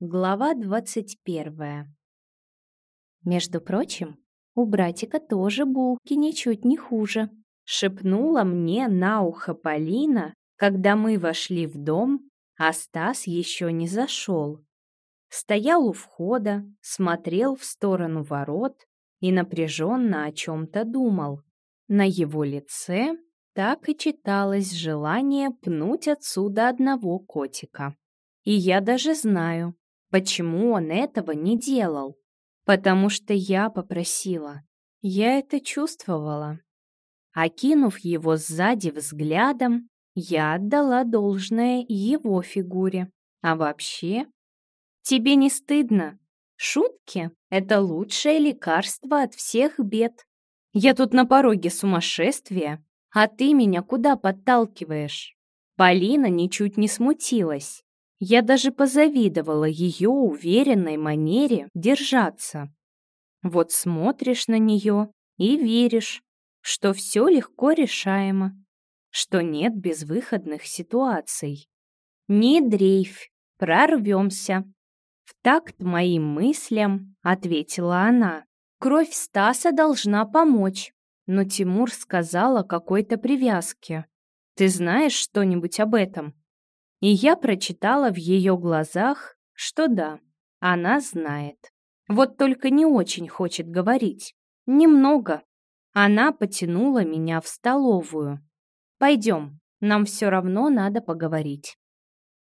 Глава двадцать первая. Между прочим, у братика тоже булки ничуть не хуже. Шепнула мне на ухо Полина, когда мы вошли в дом, а Стас еще не зашел. Стоял у входа, смотрел в сторону ворот и напряженно о чем-то думал. На его лице так и читалось желание пнуть отсюда одного котика. И я даже знаю, Почему он этого не делал? Потому что я попросила. Я это чувствовала. Окинув его сзади взглядом, я отдала должное его фигуре. А вообще, тебе не стыдно? Шутки — это лучшее лекарство от всех бед. Я тут на пороге сумасшествия, а ты меня куда подталкиваешь? Полина ничуть не смутилась. Я даже позавидовала ее уверенной манере держаться. Вот смотришь на нее и веришь, что все легко решаемо, что нет безвыходных ситуаций. Не дрейфь, прорвемся. В такт моим мыслям ответила она. Кровь Стаса должна помочь, но Тимур сказал о какой-то привязке. Ты знаешь что-нибудь об этом? И я прочитала в ее глазах, что да, она знает. Вот только не очень хочет говорить. Немного. Она потянула меня в столовую. «Пойдем, нам все равно надо поговорить».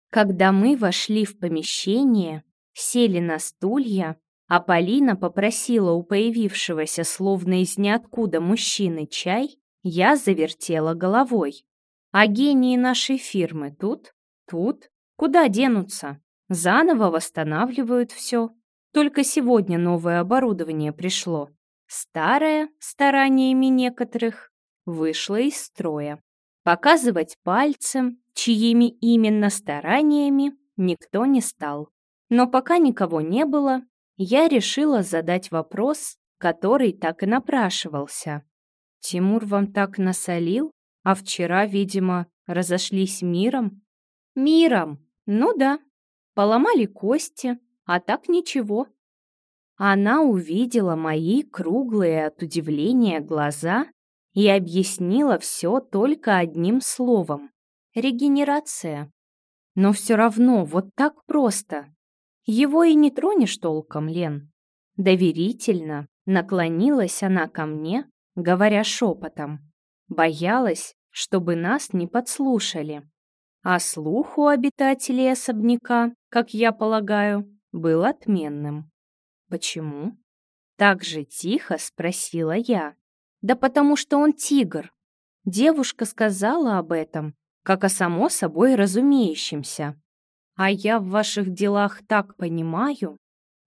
Когда мы вошли в помещение, сели на стулья, а Полина попросила у появившегося словно из ниоткуда мужчины чай, я завертела головой. «А гении нашей фирмы тут?» Тут? Куда денутся? Заново восстанавливают все. Только сегодня новое оборудование пришло. Старое, стараниями некоторых, вышло из строя. Показывать пальцем, чьими именно стараниями, никто не стал. Но пока никого не было, я решила задать вопрос, который так и напрашивался. «Тимур вам так насолил, а вчера, видимо, разошлись миром?» Миром. Ну да. Поломали кости, а так ничего. Она увидела мои круглые от удивления глаза и объяснила все только одним словом — регенерация. Но все равно вот так просто. Его и не тронешь толком, Лен. Доверительно наклонилась она ко мне, говоря шепотом. Боялась, чтобы нас не подслушали а слух у обитателей особняка, как я полагаю, был отменным. «Почему?» Так же тихо спросила я. «Да потому что он тигр». Девушка сказала об этом, как о само собой разумеющемся. А я в ваших делах так понимаю.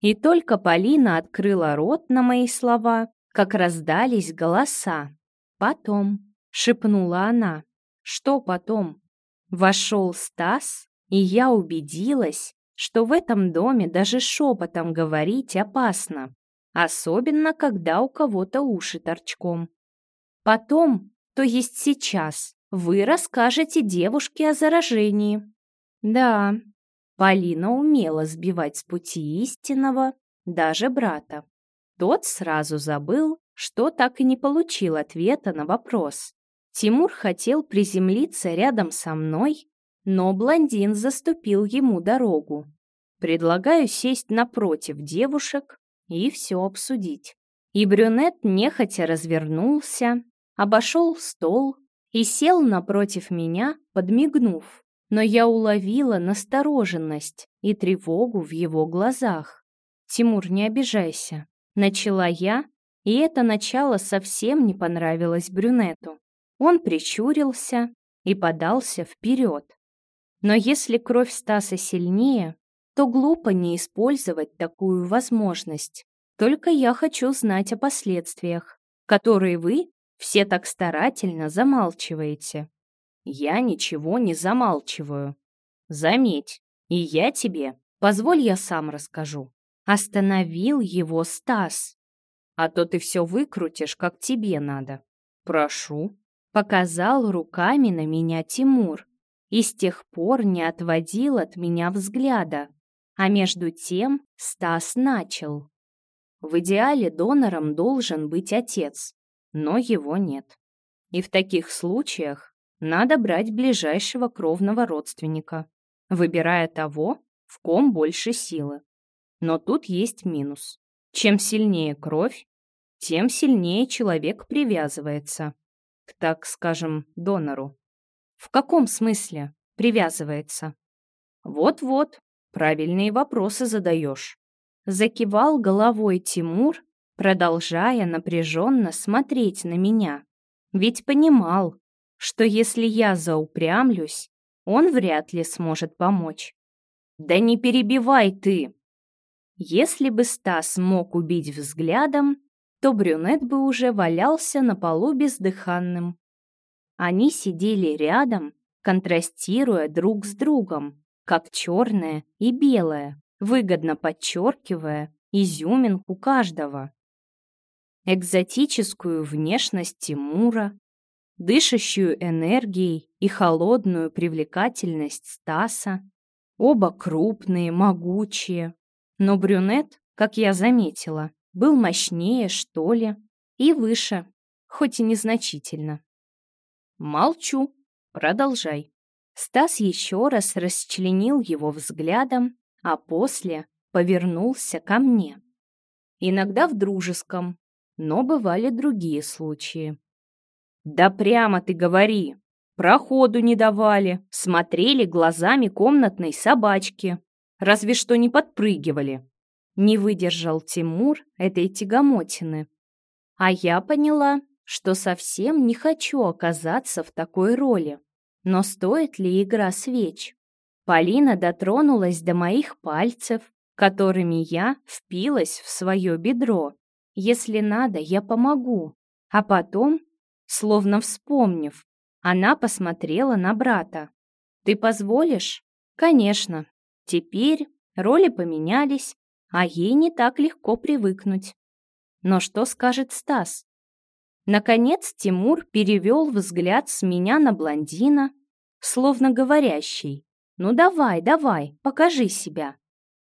И только Полина открыла рот на мои слова, как раздались голоса. «Потом», — шепнула она. «Что потом?» Вошел Стас, и я убедилась, что в этом доме даже шепотом говорить опасно, особенно когда у кого-то уши торчком. Потом, то есть сейчас, вы расскажете девушке о заражении. Да, Полина умела сбивать с пути истинного даже брата. Тот сразу забыл, что так и не получил ответа на вопрос. Тимур хотел приземлиться рядом со мной, но блондин заступил ему дорогу. Предлагаю сесть напротив девушек и все обсудить. И брюнет нехотя развернулся, обошел стол и сел напротив меня, подмигнув. Но я уловила настороженность и тревогу в его глазах. «Тимур, не обижайся», — начала я, и это начало совсем не понравилось брюнету. Он прищурился и подался вперед. Но если кровь Стаса сильнее, то глупо не использовать такую возможность. Только я хочу знать о последствиях, которые вы все так старательно замалчиваете. Я ничего не замалчиваю. Заметь, и я тебе, позволь я сам расскажу. Остановил его Стас. А то ты все выкрутишь, как тебе надо. Прошу. Показал руками на меня Тимур и с тех пор не отводил от меня взгляда. А между тем Стас начал. В идеале донором должен быть отец, но его нет. И в таких случаях надо брать ближайшего кровного родственника, выбирая того, в ком больше силы. Но тут есть минус. Чем сильнее кровь, тем сильнее человек привязывается к, так скажем, донору. В каком смысле привязывается? Вот-вот, правильные вопросы задаешь. Закивал головой Тимур, продолжая напряженно смотреть на меня. Ведь понимал, что если я заупрямлюсь, он вряд ли сможет помочь. «Да не перебивай ты!» Если бы Стас мог убить взглядом, то брюнет бы уже валялся на полу бездыханным. Они сидели рядом, контрастируя друг с другом, как черное и белое, выгодно подчеркивая изюминку каждого. Экзотическую внешность Тимура, дышащую энергией и холодную привлекательность Стаса, оба крупные, могучие, но брюнет, как я заметила, был мощнее, что ли, и выше, хоть и незначительно. Молчу, продолжай. Стас еще раз расчленил его взглядом, а после повернулся ко мне. Иногда в дружеском, но бывали другие случаи. «Да прямо ты говори! Проходу не давали, смотрели глазами комнатной собачки, разве что не подпрыгивали. Не выдержал Тимур этой тягомотины. А я поняла, что совсем не хочу оказаться в такой роли. Но стоит ли игра свеч? Полина дотронулась до моих пальцев, которыми я впилась в свое бедро. Если надо, я помогу. А потом, словно вспомнив, она посмотрела на брата. «Ты позволишь?» «Конечно». Теперь роли поменялись, а ей не так легко привыкнуть. Но что скажет Стас? Наконец Тимур перевел взгляд с меня на блондина, словно говорящий «Ну давай, давай, покажи себя».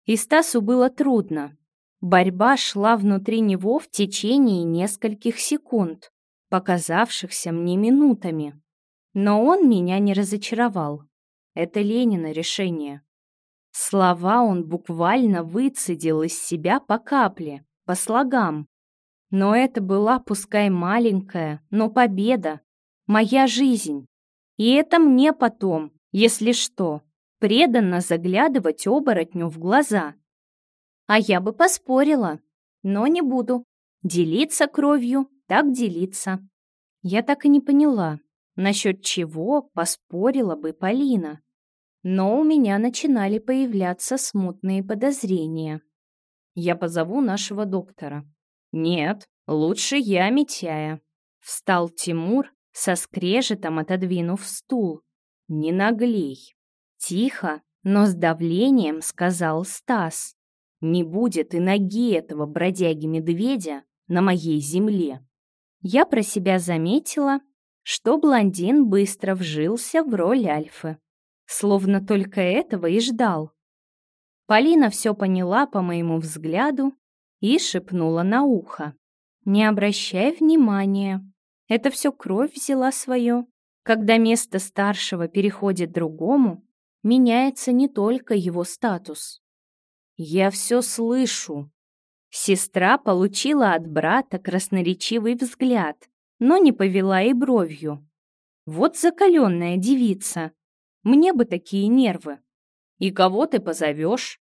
И Стасу было трудно. Борьба шла внутри него в течение нескольких секунд, показавшихся мне минутами. Но он меня не разочаровал. Это Ленина решение. Слова он буквально выцедил из себя по капле, по слогам. Но это была пускай маленькая, но победа. Моя жизнь. И это мне потом, если что, преданно заглядывать оборотню в глаза. А я бы поспорила, но не буду. Делиться кровью, так делиться. Я так и не поняла, насчет чего поспорила бы Полина но у меня начинали появляться смутные подозрения. Я позову нашего доктора. Нет, лучше я, Митяя. Встал Тимур, со скрежетом отодвинув стул. Не наглей. Тихо, но с давлением сказал Стас. Не будет и ноги этого бродяги-медведя на моей земле. Я про себя заметила, что блондин быстро вжился в роль Альфы словно только этого и ждал. Полина все поняла по моему взгляду и шепнула на ухо. «Не обращай внимания, это все кровь взяла свое. Когда место старшего переходит другому, меняется не только его статус. Я все слышу». Сестра получила от брата красноречивый взгляд, но не повела и бровью. Вот закаленная девица, мне бы такие нервы. И кого ты позовешь?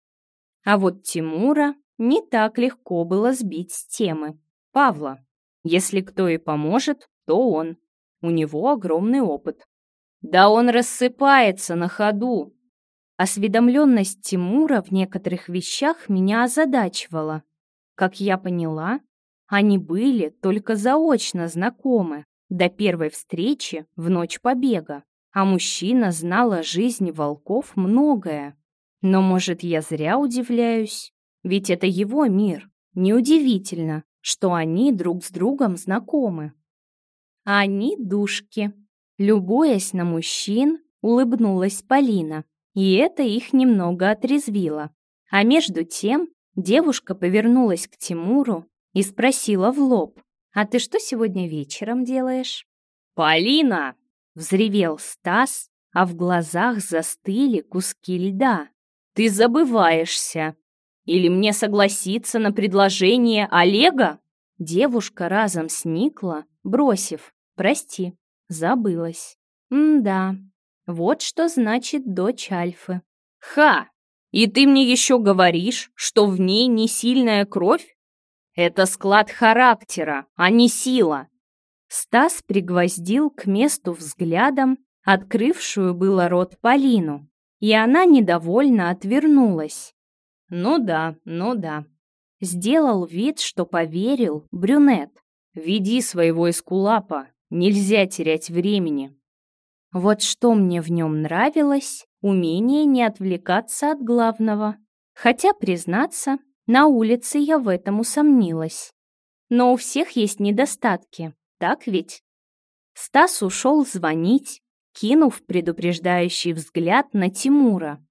А вот Тимура не так легко было сбить с темы. Павла. Если кто и поможет, то он. У него огромный опыт. Да он рассыпается на ходу. Осведомленность Тимура в некоторых вещах меня озадачивала. Как я поняла, они были только заочно знакомы до первой встречи в ночь побега. А мужчина знал о жизни волков многое. Но, может, я зря удивляюсь? Ведь это его мир. Неудивительно, что они друг с другом знакомы. Они душки. Любуясь на мужчин, улыбнулась Полина, и это их немного отрезвило. А между тем девушка повернулась к Тимуру и спросила в лоб, «А ты что сегодня вечером делаешь?» «Полина!» — взревел Стас, а в глазах застыли куски льда. «Ты забываешься! Или мне согласиться на предложение Олега?» Девушка разом сникла, бросив «Прости, забылась». М-да, вот что значит дочь Альфы. «Ха! И ты мне еще говоришь, что в ней не сильная кровь? Это склад характера, а не сила!» Стас пригвоздил к месту взглядом, открывшую было рот Полину, и она недовольно отвернулась. «Ну да, ну да». Сделал вид, что поверил брюнет. «Веди своего эскулапа, нельзя терять времени». Вот что мне в нем нравилось, умение не отвлекаться от главного. Хотя, признаться, на улице я в этом усомнилась. Но у всех есть недостатки, так ведь? Стас ушел звонить, кинув предупреждающий взгляд на Тимура.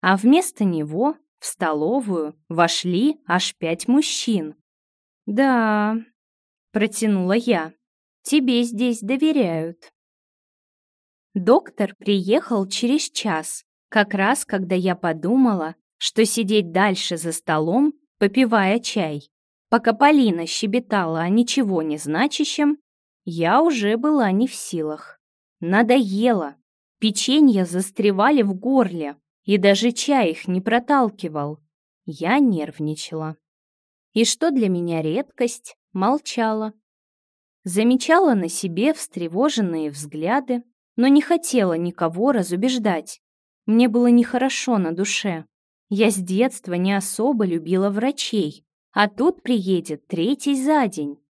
А вместо него в столовую вошли аж пять мужчин. «Да», — протянула я, — «тебе здесь доверяют». Доктор приехал через час, как раз когда я подумала, что сидеть дальше за столом, попивая чай, пока Полина щебетала о ничего не значащем, я уже была не в силах. Надоело. Печенья застревали в горле, и даже чай их не проталкивал. Я нервничала. И что для меня редкость, молчала. Замечала на себе встревоженные взгляды, но не хотела никого разубеждать. Мне было нехорошо на душе. Я с детства не особо любила врачей, а тут приедет третий за день.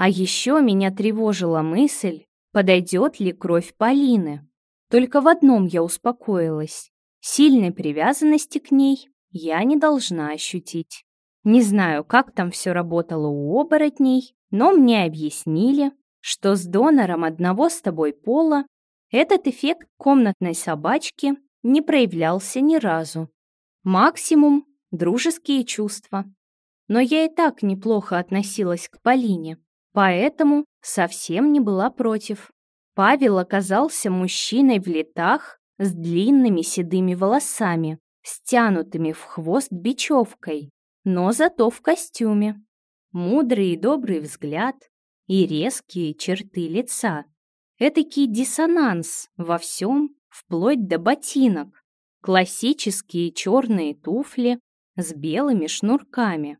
А еще меня тревожила мысль, подойдет ли кровь Полины. Только в одном я успокоилась. Сильной привязанности к ней я не должна ощутить. Не знаю, как там все работало у оборотней, но мне объяснили, что с донором одного с тобой пола этот эффект комнатной собачки не проявлялся ни разу. Максимум — дружеские чувства. Но я и так неплохо относилась к Полине, поэтому совсем не была против. Павел оказался мужчиной в летах с длинными седыми волосами, стянутыми в хвост бечевкой, но зато в костюме. Мудрый и добрый взгляд и резкие черты лица. Этакий диссонанс во всем, вплоть до ботинок. Классические черные туфли с белыми шнурками.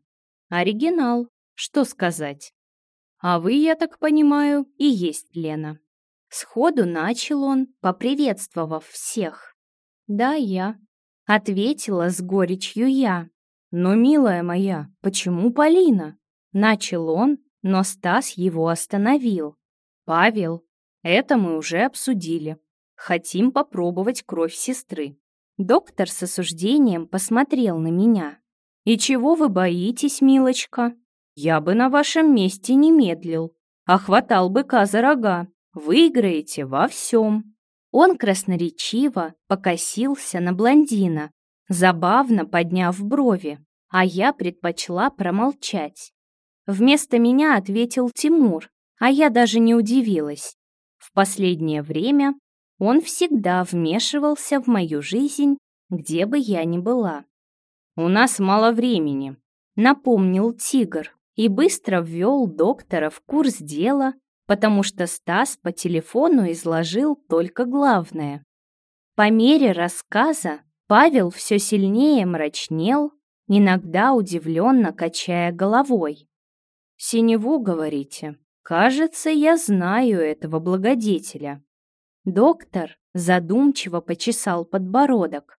Оригинал, что сказать. А вы, я так понимаю, и есть Лена. Сходу начал он, поприветствовав всех. «Да, я», — ответила с горечью я. «Но, милая моя, почему Полина?» Начал он, но Стас его остановил. «Павел, это мы уже обсудили. Хотим попробовать кровь сестры. Доктор с осуждением посмотрел на меня. «И чего вы боитесь, милочка? Я бы на вашем месте не медлил, а хватал быка за рога. Выиграете во всем». Он красноречиво покосился на блондина, забавно подняв брови, а я предпочла промолчать. Вместо меня ответил Тимур, а я даже не удивилась. В последнее время он всегда вмешивался в мою жизнь, где бы я ни была. «У нас мало времени», — напомнил тигр и быстро ввел доктора в курс дела, потому что Стас по телефону изложил только главное. По мере рассказа Павел все сильнее мрачнел, иногда удивленно качая головой. «Синеву, говорите?» Кажется, я знаю этого благодетеля. Доктор задумчиво почесал подбородок.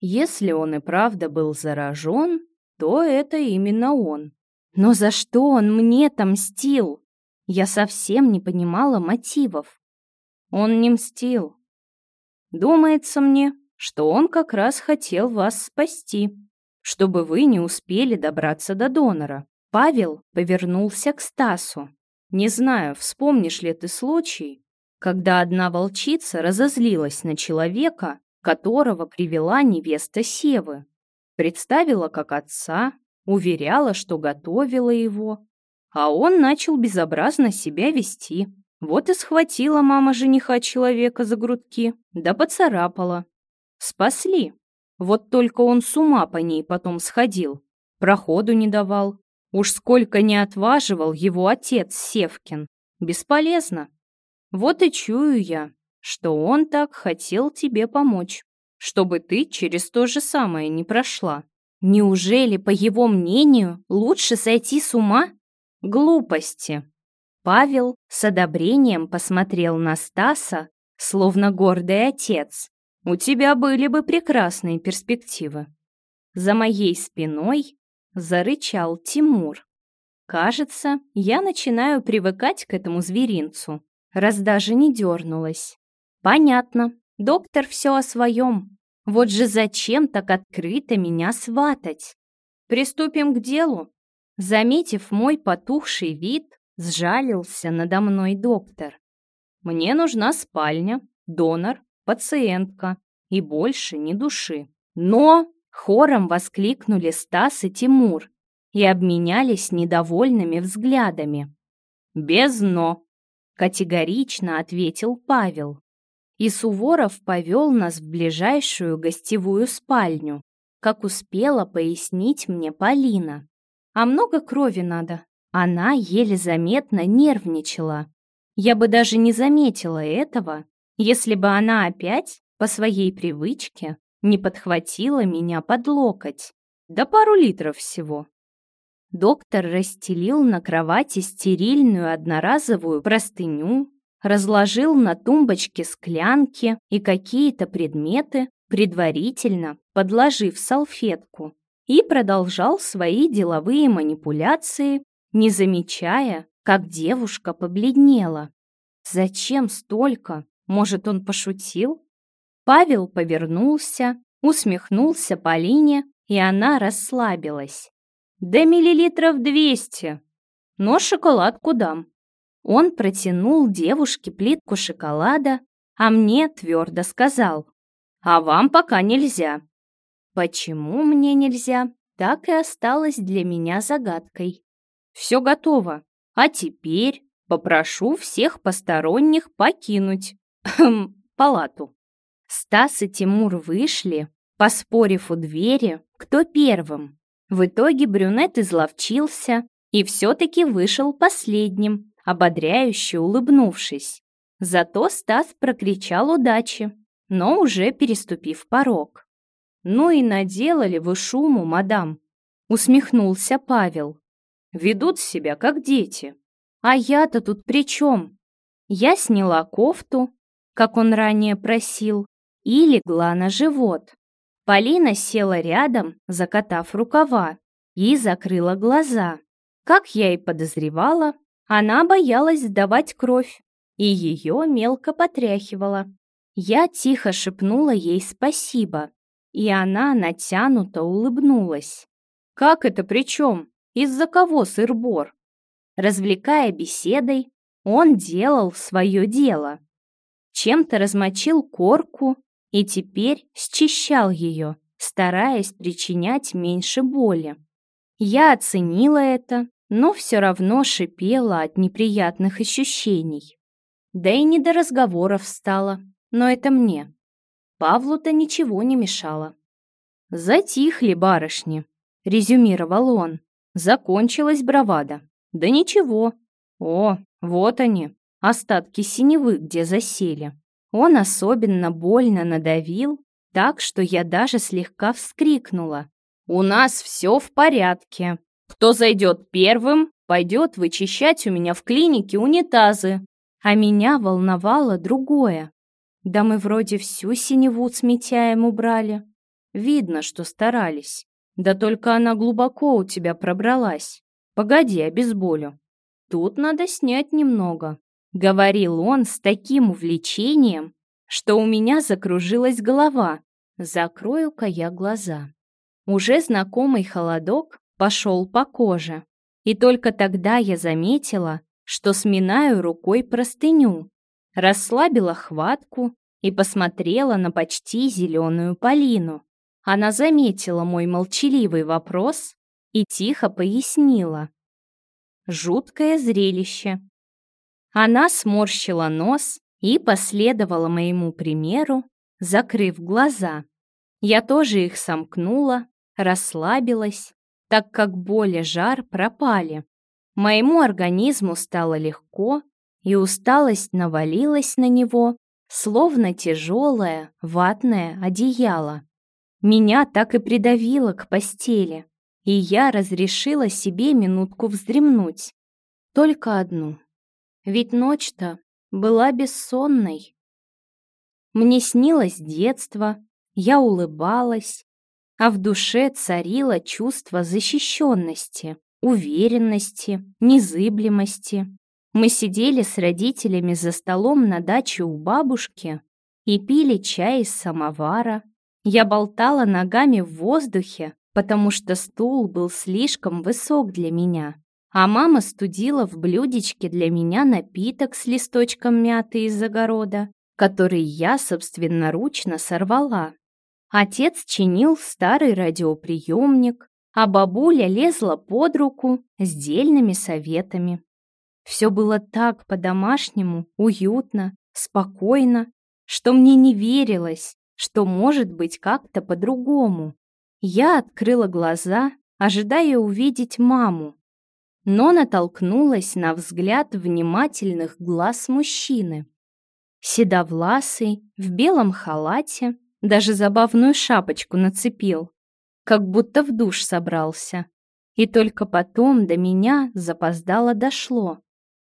Если он и правда был заражен, то это именно он. Но за что он мне там мстил? Я совсем не понимала мотивов. Он не мстил. Думается мне, что он как раз хотел вас спасти, чтобы вы не успели добраться до донора. Павел повернулся к Стасу. Не знаю, вспомнишь ли ты случай, когда одна волчица разозлилась на человека, которого привела невеста Севы. Представила как отца, уверяла, что готовила его, а он начал безобразно себя вести. Вот и схватила мама жениха человека за грудки, да поцарапала. Спасли. Вот только он с ума по ней потом сходил, проходу не давал. Уж сколько не отваживал его отец Севкин. Бесполезно. Вот и чую я, что он так хотел тебе помочь, чтобы ты через то же самое не прошла. Неужели, по его мнению, лучше сойти с ума? Глупости. Павел с одобрением посмотрел на Стаса, словно гордый отец. У тебя были бы прекрасные перспективы. За моей спиной зарычал Тимур. Кажется, я начинаю привыкать к этому зверинцу, раз даже не дернулась. Понятно, доктор все о своем. Вот же зачем так открыто меня сватать? Приступим к делу. Заметив мой потухший вид, сжалился надо мной доктор. Мне нужна спальня, донор, пациентка и больше ни души. Но хором воскликнули Стас и Тимур и обменялись недовольными взглядами. «Без «но», — категорично ответил Павел и Суворов повел нас в ближайшую гостевую спальню, как успела пояснить мне Полина. А много крови надо. Она еле заметно нервничала. Я бы даже не заметила этого, если бы она опять, по своей привычке, не подхватила меня под локоть. Да пару литров всего. Доктор расстелил на кровати стерильную одноразовую простыню, разложил на тумбочке склянки и какие-то предметы, предварительно подложив салфетку, и продолжал свои деловые манипуляции, не замечая, как девушка побледнела. Зачем столько? Может, он пошутил? Павел повернулся, усмехнулся Полине, и она расслабилась. «Да миллилитров двести, но шоколадку дам. Он протянул девушке плитку шоколада, а мне твердо сказал, «А вам пока нельзя». Почему мне нельзя, так и осталось для меня загадкой. Все готово, а теперь попрошу всех посторонних покинуть палату. Стас и Тимур вышли, поспорив у двери, кто первым. В итоге брюнет изловчился и все-таки вышел последним, ободряюще улыбнувшись. Зато Стас прокричал удачи, но уже переступив порог. «Ну и наделали вы шуму, мадам!» — усмехнулся Павел. «Ведут себя, как дети. А я-то тут при чем?» Я сняла кофту, как он ранее просил, и легла на живот. Полина села рядом, закатав рукава, и закрыла глаза. Как я и подозревала, она боялась сдавать кровь, и ее мелко потряхивала. Я тихо шепнула ей спасибо, и она натянуто улыбнулась. «Как это при чем? Из-за кого сыр-бор?» Развлекая беседой, он делал свое дело. Чем-то размочил корку и теперь счищал ее, стараясь причинять меньше боли. Я оценила это но все равно шипела от неприятных ощущений. Да и не до разговоров стало, но это мне. Павлу-то ничего не мешало. «Затихли барышни», — резюмировал он. Закончилась бравада. «Да ничего. О, вот они, остатки синевы, где засели». Он особенно больно надавил, так что я даже слегка вскрикнула. «У нас все в порядке», кто зайдет первым, пойдет вычищать у меня в клинике унитазы. А меня волновало другое. Да мы вроде всю синеву с Митяем убрали. Видно, что старались. Да только она глубоко у тебя пробралась. Погоди, обезболю. Тут надо снять немного. Говорил он с таким увлечением, что у меня закружилась голова. Закрою-ка я глаза. Уже знакомый холодок пошел по коже. И только тогда я заметила, что сминаю рукой простыню, расслабила хватку и посмотрела на почти зеленую Полину. Она заметила мой молчаливый вопрос и тихо пояснила. Жуткое зрелище. Она сморщила нос и последовала моему примеру, закрыв глаза. Я тоже их сомкнула, расслабилась, так как боль и жар пропали. Моему организму стало легко, и усталость навалилась на него, словно тяжелое ватное одеяло. Меня так и придавило к постели, и я разрешила себе минутку вздремнуть. Только одну. Ведь ночь-то была бессонной. Мне снилось детство, я улыбалась, а в душе царило чувство защищенности, уверенности, незыблемости. Мы сидели с родителями за столом на даче у бабушки и пили чай из самовара. Я болтала ногами в воздухе, потому что стул был слишком высок для меня, а мама студила в блюдечке для меня напиток с листочком мяты из огорода который я собственноручно сорвала. Отец чинил старый радиоприемник, а бабуля лезла под руку с дельными советами. Все было так по-домашнему, уютно, спокойно, что мне не верилось, что может быть как-то по-другому. Я открыла глаза, ожидая увидеть маму, но натолкнулась на взгляд внимательных глаз мужчины. Седовласый, в белом халате, даже забавную шапочку нацепил, как будто в душ собрался. И только потом до меня запоздало дошло.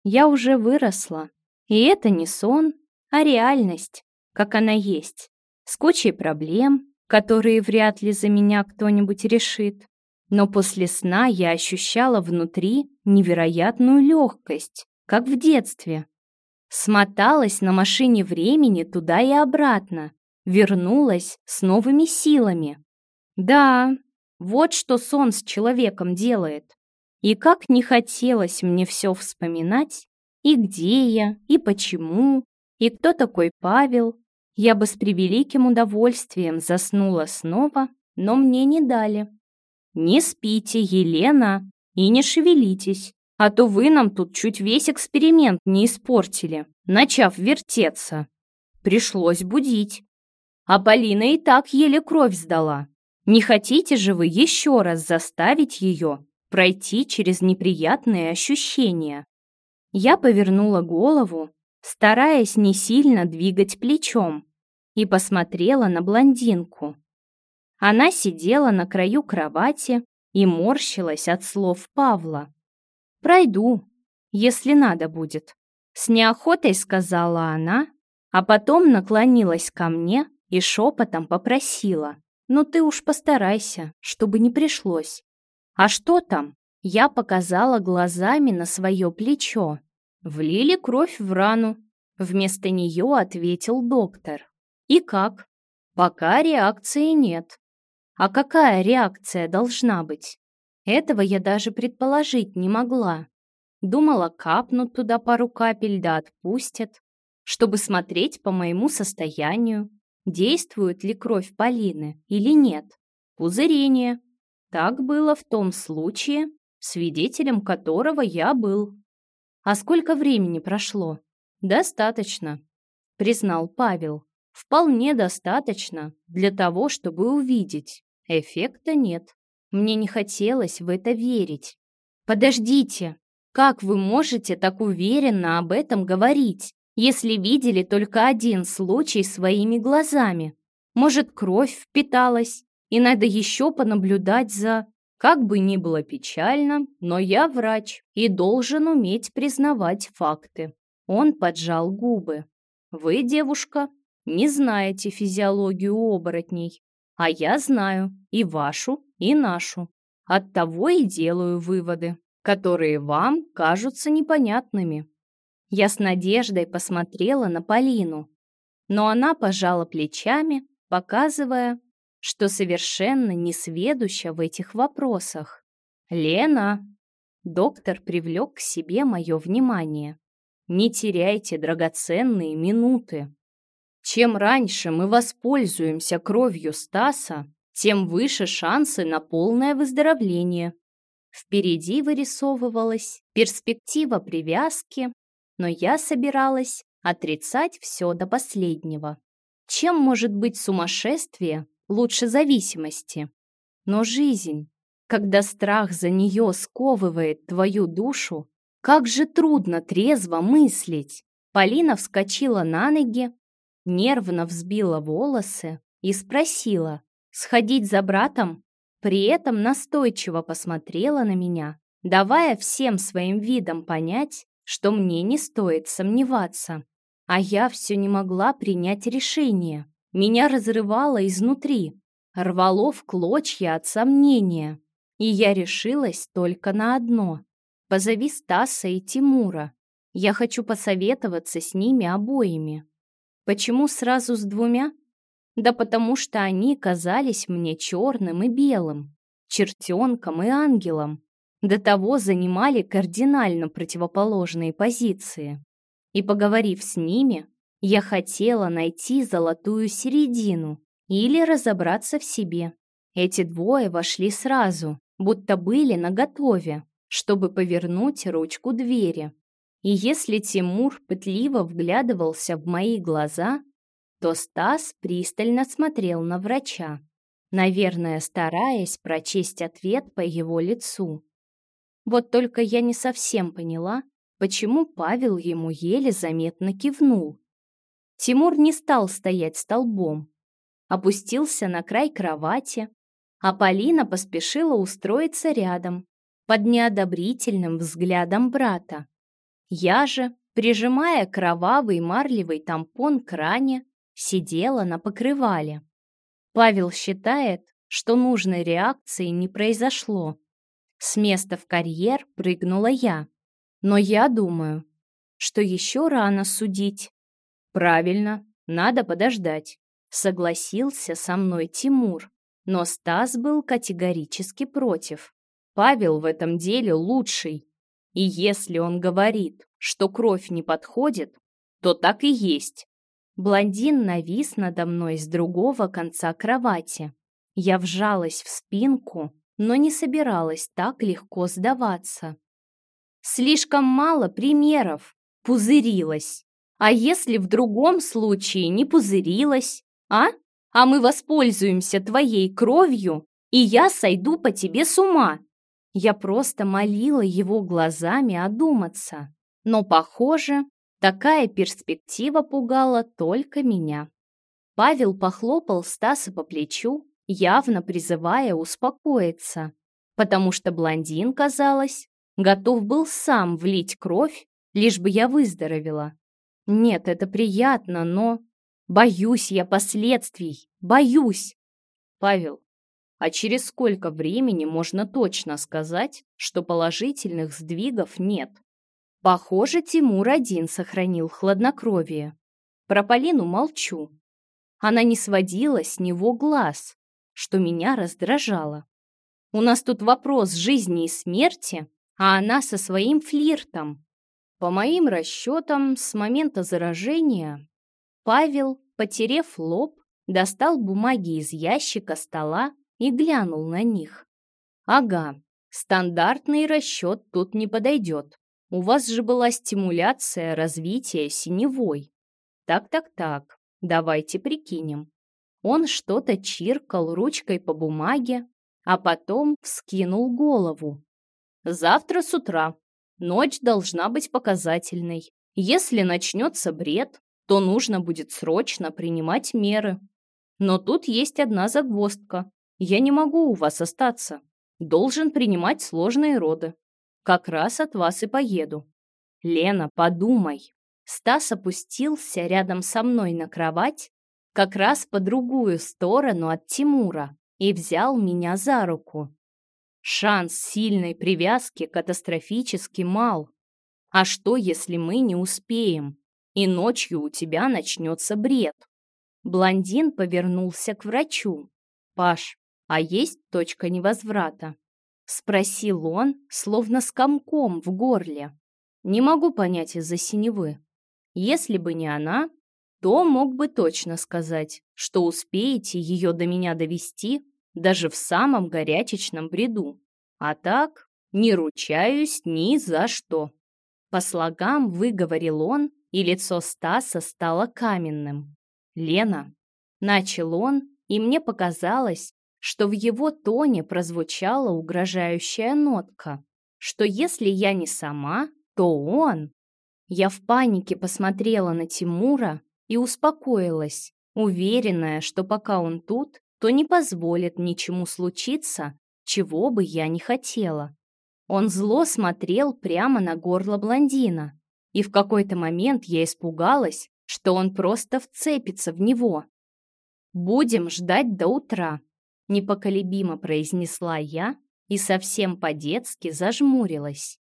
Я уже выросла, и это не сон, а реальность, как она есть, с кучей проблем, которые вряд ли за меня кто-нибудь решит. Но после сна я ощущала внутри невероятную легкость, как в детстве. Смоталась на машине времени туда и обратно, вернулась с новыми силами. Да, вот что сон с человеком делает. И как не хотелось мне все вспоминать, и где я, и почему, и кто такой Павел, я бы с превеликим удовольствием заснула снова, но мне не дали. «Не спите, Елена, и не шевелитесь а то вы нам тут чуть весь эксперимент не испортили, начав вертеться. Пришлось будить. А Полина и так еле кровь сдала. Не хотите же вы еще раз заставить ее пройти через неприятные ощущения? Я повернула голову, стараясь не сильно двигать плечом, и посмотрела на блондинку. Она сидела на краю кровати и морщилась от слов Павла. «Пройду, если надо будет», — с неохотой сказала она, а потом наклонилась ко мне и шепотом попросила. «Ну ты уж постарайся, чтобы не пришлось». «А что там?» Я показала глазами на свое плечо. Влили кровь в рану. Вместо нее ответил доктор. «И как?» «Пока реакции нет». «А какая реакция должна быть?» Этого я даже предположить не могла. Думала, капнут туда пару капель да отпустят, чтобы смотреть по моему состоянию, действует ли кровь Полины или нет. Пузырение. Так было в том случае, свидетелем которого я был. А сколько времени прошло? Достаточно, признал Павел. Вполне достаточно для того, чтобы увидеть. Эффекта нет. Мне не хотелось в это верить. «Подождите! Как вы можете так уверенно об этом говорить, если видели только один случай своими глазами? Может, кровь впиталась, и надо еще понаблюдать за...» Как бы ни было печально, но я врач и должен уметь признавать факты. Он поджал губы. Вы, девушка, не знаете физиологию оборотней, а я знаю и вашу, и нашу. Оттого и делаю выводы, которые вам кажутся непонятными. Я с надеждой посмотрела на Полину, но она пожала плечами, показывая, что совершенно не сведуща в этих вопросах. «Лена!» Доктор привлек к себе мое внимание. «Не теряйте драгоценные минуты. Чем раньше мы воспользуемся кровью Стаса, тем выше шансы на полное выздоровление. Впереди вырисовывалась перспектива привязки, но я собиралась отрицать все до последнего. Чем может быть сумасшествие лучше зависимости? Но жизнь, когда страх за нее сковывает твою душу, как же трудно трезво мыслить. Полина вскочила на ноги, нервно взбила волосы и спросила, сходить за братом? При этом настойчиво посмотрела на меня, давая всем своим видом понять, что мне не стоит сомневаться. А я все не могла принять решение. Меня разрывало изнутри, рвало в клочья от сомнения. И я решилась только на одно. Позови Стаса и Тимура. Я хочу посоветоваться с ними обоими. Почему сразу с двумя? Да потому что они казались мне черным и белым, чертенком и ангелом. До того занимали кардинально противоположные позиции. И поговорив с ними, я хотела найти золотую середину или разобраться в себе. Эти двое вошли сразу, будто были наготове, чтобы повернуть ручку двери. И если Тимур пытливо вглядывался в мои глаза, то Стас пристально смотрел на врача, наверное, стараясь прочесть ответ по его лицу. Вот только я не совсем поняла, почему Павел ему еле заметно кивнул. Тимур не стал стоять столбом, опустился на край кровати, а Полина поспешила устроиться рядом, под неодобрительным взглядом брата. Я же, прижимая кровавый марлевый тампон к ране, сидела на покрывале. Павел считает, что нужной реакции не произошло. С места в карьер прыгнула я. Но я думаю, что еще рано судить. Правильно, надо подождать. Согласился со мной Тимур, но Стас был категорически против. Павел в этом деле лучший. И если он говорит, что кровь не подходит, то так и есть. Блондин навис надо мной с другого конца кровати. Я вжалась в спинку, но не собиралась так легко сдаваться. Слишком мало примеров. Пузырилась. А если в другом случае не пузырилась, а? А мы воспользуемся твоей кровью, и я сойду по тебе с ума. Я просто молила его глазами одуматься. Но, похоже, Такая перспектива пугала только меня. Павел похлопал Стаса по плечу, явно призывая успокоиться, потому что блондин, казалось, готов был сам влить кровь, лишь бы я выздоровела. Нет, это приятно, но... Боюсь я последствий, боюсь. Павел, а через сколько времени можно точно сказать, что положительных сдвигов нет? Похоже, Тимур один сохранил хладнокровие. Про Полину молчу. Она не сводила с него глаз, что меня раздражало. У нас тут вопрос жизни и смерти, а она со своим флиртом. По моим расчетам, с момента заражения Павел, потерев лоб, достал бумаги из ящика стола и глянул на них. Ага, стандартный расчет тут не подойдет. У вас же была стимуляция развития синевой. Так-так-так, давайте прикинем. Он что-то чиркал ручкой по бумаге, а потом вскинул голову. Завтра с утра. Ночь должна быть показательной. Если начнется бред, то нужно будет срочно принимать меры. Но тут есть одна загвоздка. Я не могу у вас остаться. Должен принимать сложные роды. Как раз от вас и поеду. Лена, подумай. Стас опустился рядом со мной на кровать, как раз по другую сторону от Тимура, и взял меня за руку. Шанс сильной привязки катастрофически мал. А что, если мы не успеем, и ночью у тебя начнется бред? Блондин повернулся к врачу. «Паш, а есть точка невозврата?» Спросил он, словно с комком в горле. Не могу понять из-за синевы. Если бы не она, то мог бы точно сказать, что успеете ее до меня довести даже в самом горячечном бреду. А так не ручаюсь ни за что. По слогам выговорил он, и лицо Стаса стало каменным. «Лена!» Начал он, и мне показалось, что в его тоне прозвучала угрожающая нотка, что если я не сама, то он. Я в панике посмотрела на Тимура и успокоилась, уверенная, что пока он тут, то не позволит ничему случиться, чего бы я не хотела. Он зло смотрел прямо на горло блондина, и в какой-то момент я испугалась, что он просто вцепится в него. «Будем ждать до утра», — непоколебимо произнесла я и совсем по-детски зажмурилась.